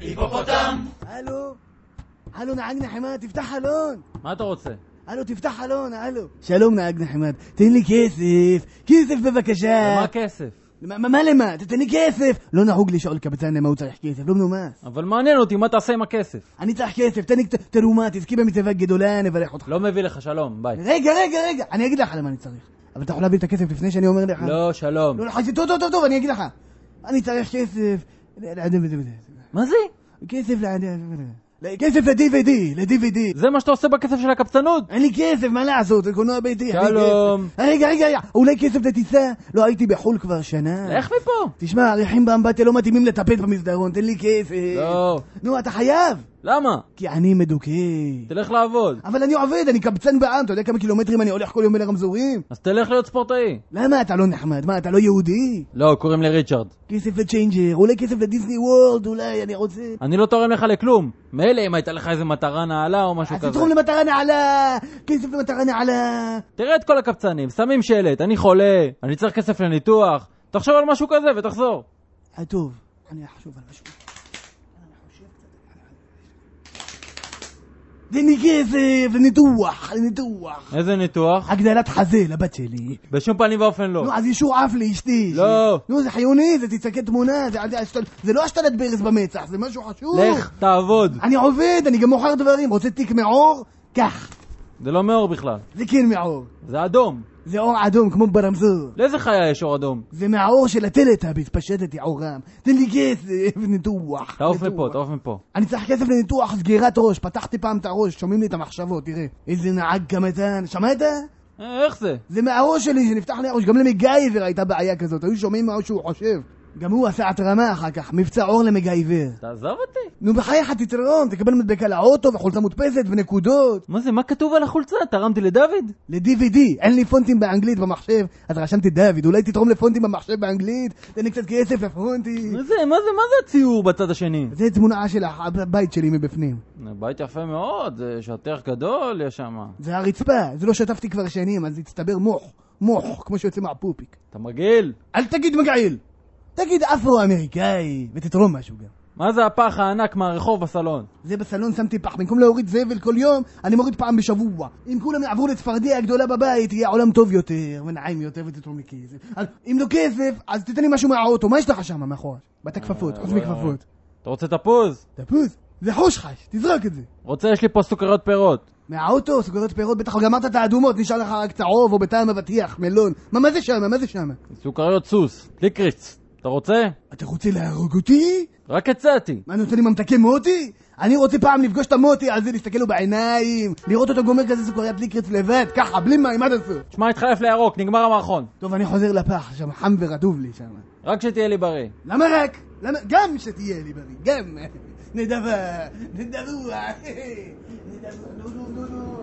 היפופוטם! הלו? הלו, נהג נחמד, תפתח חלון! מה אתה רוצה? הלו, תפתח חלון, הלו. שלום, נהג נחמד, תן לי כסף, כסף בבקשה. למה כסף? מה מה למה? תתן לי כסף! לא נהוג לשאול קבצן למה הוא צריך כסף, לא מנומס. אבל מעניין אותי מה תעשה עם הכסף. אני צריך כסף, תן לי קצת תרומה, תזכי במצבה גדולה, נברך אותך. לא מביא לך שלום, ביי. רגע, רגע, רגע, אני אגיד לך למה אני צריך. אבל אתה יכול להביא את הכסף לפני שאני אומר לך? לא, שלום. לא, לא, טוב, טוב, טוב, טוב, אני אגיד לך. אני צריך כסף. מה זה? כסף. כסף ל-DVD, ל-DVD. זה מה שאתה עושה בכסף של הקבצנות? אין לי כסף, מה לעשות? זה קולנוע ביתי. שלום. רגע, רגע, אולי כסף לטיסה? לא הייתי בחו"ל כבר שנה. לך מפה. תשמע, הריחים באמבטיה לא מתאימים לטפט במסדרון, תן לי כסף. לא. נו, אתה חייב. למה? כי אני מדוכא. תלך לעבוד. אבל אני עובד, אני קבצן בעם, אתה יודע כמה קילומטרים אני הולך כל יום בין הרמזורים? אז תלך להיות ספורטאי. למה אתה לא נחמד? מה, אתה לא יהודי? לא, קוראים לי ריצ'רד. כסף ל changer, אולי כסף ל Disney World, אולי, אני רוצה... אני לא תורם לך לכלום. מילא אם הייתה לך איזה מטרה נעלה או משהו אז כזה. תתרום למטרה נעלה, כסף למטרה נעלה. תראה את כל הקבצנים, שמים שלט, אני חולה, אני צריך כסף לניתוח. תחשוב על משהו כזה ותחזור. אה, טוב, אני אחשוב על משהו. תן לי כסף לניתוח, לניתוח. איזה ניתוח? הגדלת חזה לבת שלי. בשום פנים ואופן לא. נו, אז אישור אף לאשתי. לא. נו, זה חיוני, זה תצטקי תמונה, זה- זה- זה- זה לא השתלת ברז במצח, זה משהו חשוב. לך, תעבוד. אני עובד, אני גם מוכר דברים. רוצה תיק מעור? קח. זה לא מאור בכלל. זה כן מעור. זה אדום. זה אור אדום, כמו ברמזור. לאיזה חיה יש אור אדום? זה מהאור של הטלטאביס, פשטתי עורם. תן לי כסף, ניתוח. תעוף. מפה, תעוף מפה. אני צריך כסף לניתוח סגירת ראש, פתחתי פעם את הראש, שומעים לי את המחשבות, תראה. איזה נהג קמטן, שמעת? אה, איך זה? זה מהראש שלי שנפתח לי הראש, גם למגייבר הייתה בעיה כזאת, היו שומעים מה שהוא חושב. גם הוא עשה התרמה אחר כך, מבצע אור למגייבר. תעזוב אותי. נו בחייך תתרום, תקבל מדבקה לאוטו וחולצה מודפסת ונקודות. מה זה, מה כתוב על החולצה? תרמתי לדוד? ל-DVD, אין לי פונטים באנגלית במחשב, אז רשמתי דוד, אולי תתרום לפונטים במחשב באנגלית, תן לי קצת כסף לפונטים. מה זה, מה זה, מה זה הציור בצד השני? זה תמונה של הבית שלי מבפנים. בית יפה מאוד, זה שטח גדול יש שם. זה הרצפה, זה לא שטפתי כבר שנים, אז הצטבר מוח, מוח, כמו שיוצא מהפופיק. אתה מגעיל? אל תגיד מגעיל! תגיד אפרו-אמריקאי, ותתרום משהו גם. מה זה הפח הענק מהרחוב בסלון? זה בסלון שמתי פח, במקום להוריד זבל כל יום, אני מוריד פעם בשבוע. אם כולם יעברו לצפרדיה הגדולה בבית, יהיה עולם טוב יותר, ונעים יותר, ותתרום לי כסף. אם לא כסף, אז תתן לי משהו מהאוטו, מה יש לך שם מאחורה? בתי כפפות, חוץ מכפפות. אתה רוצה תפוז? תפוז, זה חושחש, תזרוק את זה. רוצה, יש לי פה סוכריות פירות. מהאוטו, סוכריות פירות, בטח גמרת את האדומות, נשאר לך רק צהוב או בטעם אבטיח, מלון. מה, מה זה שם? מה זה שם? סוכריות סוס, ליקריץ. אתה רוצה? אתה רוצה להרוג אותי? רק הצעתי. מה, נותן לי ממתקי מוטי? אני רוצה פעם לפגוש את המוטי הזה, להסתכל לו בעיניים, לראות אותו גומר כזה סוכריית ליקרץ לבד, ככה, בלי מים עד הסוף. שמע, התחלף לירוק, נגמר המערכון. טוב, אני חוזר לפח, שם חם ורטוב לי שם. רק שתהיה לי בריא. למה רק? למה? גם שתהיה לי בריא, גם. נדבה, נדבוע, נדבוע, נו נו נו נו.